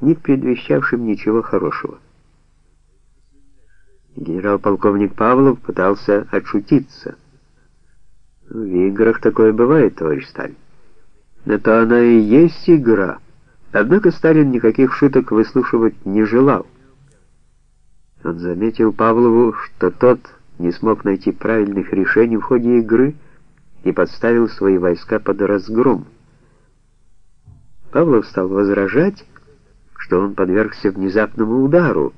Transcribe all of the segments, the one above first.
не предвещавшим ничего хорошего. Генерал-полковник Павлов пытался отшутиться. В играх такое бывает, товарищ Сталин. Но то она и есть игра. Однако Сталин никаких шуток выслушивать не желал. Он заметил Павлову, что тот не смог найти правильных решений в ходе игры и подставил свои войска под разгром. Павлов стал возражать, что он подвергся внезапному удару,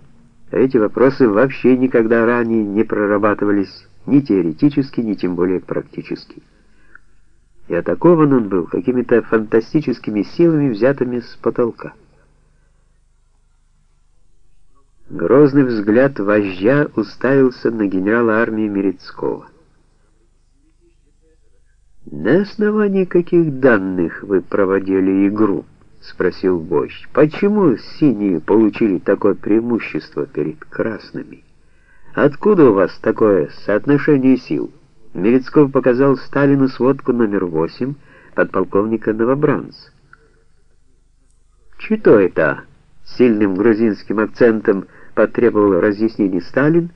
а эти вопросы вообще никогда ранее не прорабатывались ни теоретически, ни тем более практически. И атакован он был какими-то фантастическими силами, взятыми с потолка. Грозный взгляд вождя уставился на генерала армии Мерецкого. «На основании каких данных вы проводили игру?» — спросил вождь. «Почему синие получили такое преимущество перед красными? Откуда у вас такое соотношение сил?» Мерецков показал Сталину сводку номер 8 подполковника Новобранца. «Чито это?» — сильным грузинским акцентом потребовал разъяснений Сталин,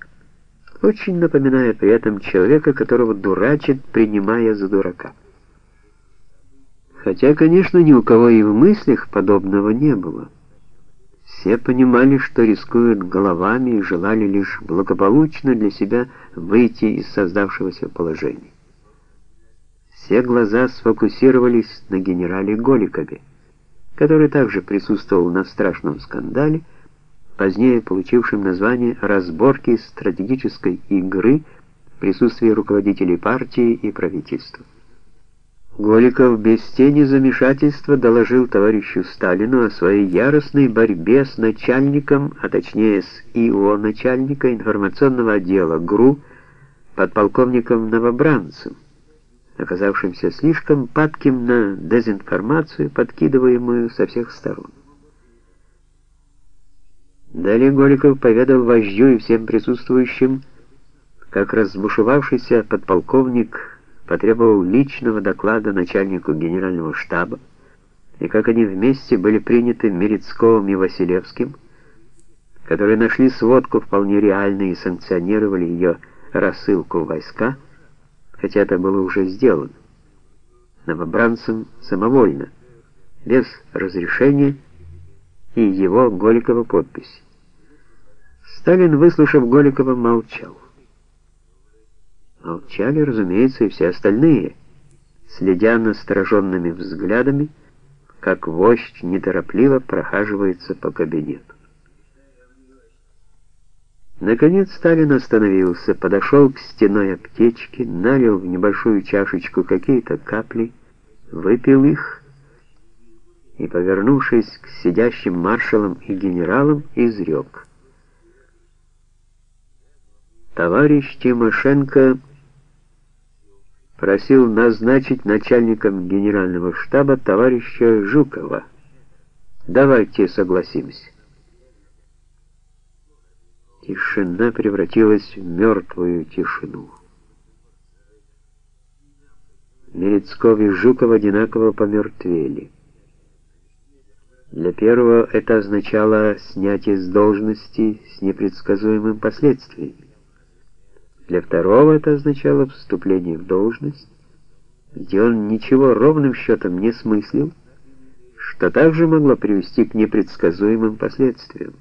очень напоминая при этом человека, которого дурачит, принимая за дурака. Хотя, конечно, ни у кого и в мыслях подобного не было. Все понимали, что рискуют головами и желали лишь благополучно для себя выйти из создавшегося положения. Все глаза сфокусировались на генерале Голикове, который также присутствовал на страшном скандале, позднее получившем название «Разборки стратегической игры» в присутствии руководителей партии и правительства. Голиков без тени замешательства доложил товарищу Сталину о своей яростной борьбе с начальником, а точнее с ИО начальника информационного отдела ГРУ, подполковником Новобранцем, оказавшимся слишком падким на дезинформацию, подкидываемую со всех сторон. Далее Голиков поведал вождю и всем присутствующим, как разбушевавшийся подполковник потребовал личного доклада начальнику генерального штаба, и как они вместе были приняты Мерецковым и Василевским, которые нашли сводку вполне реальной и санкционировали ее рассылку войска, хотя это было уже сделано, новобранцем самовольно, без разрешения и его Голикова подпись. Сталин, выслушав Голикова, молчал. Молчали, разумеется, и все остальные, следя настороженными взглядами, как вождь неторопливо прохаживается по кабинету. Наконец Сталин остановился, подошел к стеной аптечки, налил в небольшую чашечку какие-то капли, выпил их и, повернувшись к сидящим маршалам и генералам, изрек. «Товарищ Тимошенко...» просил назначить начальником генерального штаба товарища Жукова. Давайте согласимся. Тишина превратилась в мертвую тишину. Мерецков и Жуков одинаково помертвели. Для первого это означало снятие с должности с непредсказуемым последствиями. Для второго это означало вступление в должность, где он ничего ровным счетом не смыслил, что также могло привести к непредсказуемым последствиям.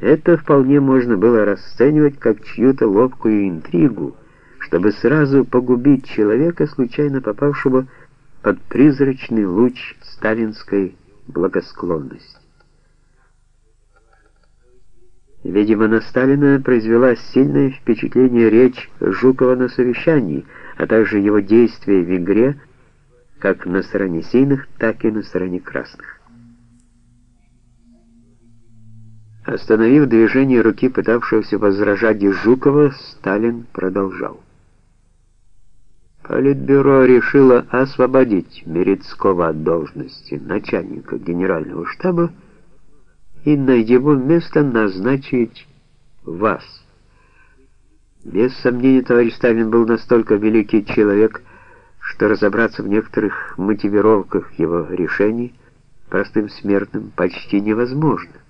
Это вполне можно было расценивать как чью-то ловкую интригу, чтобы сразу погубить человека, случайно попавшего под призрачный луч сталинской благосклонности. Видимо, на Сталина произвела сильное впечатление речь Жукова на совещании, а также его действия в игре, как на стороне синих, так и на стороне красных. Остановив движение руки, пытавшегося возражать Жукова, Сталин продолжал. Политбюро решило освободить Мерецкого от должности начальника генерального штаба и на его место назначить вас. Без сомнения, товарищ Сталин был настолько великий человек, что разобраться в некоторых мотивировках его решений простым смертным почти невозможно.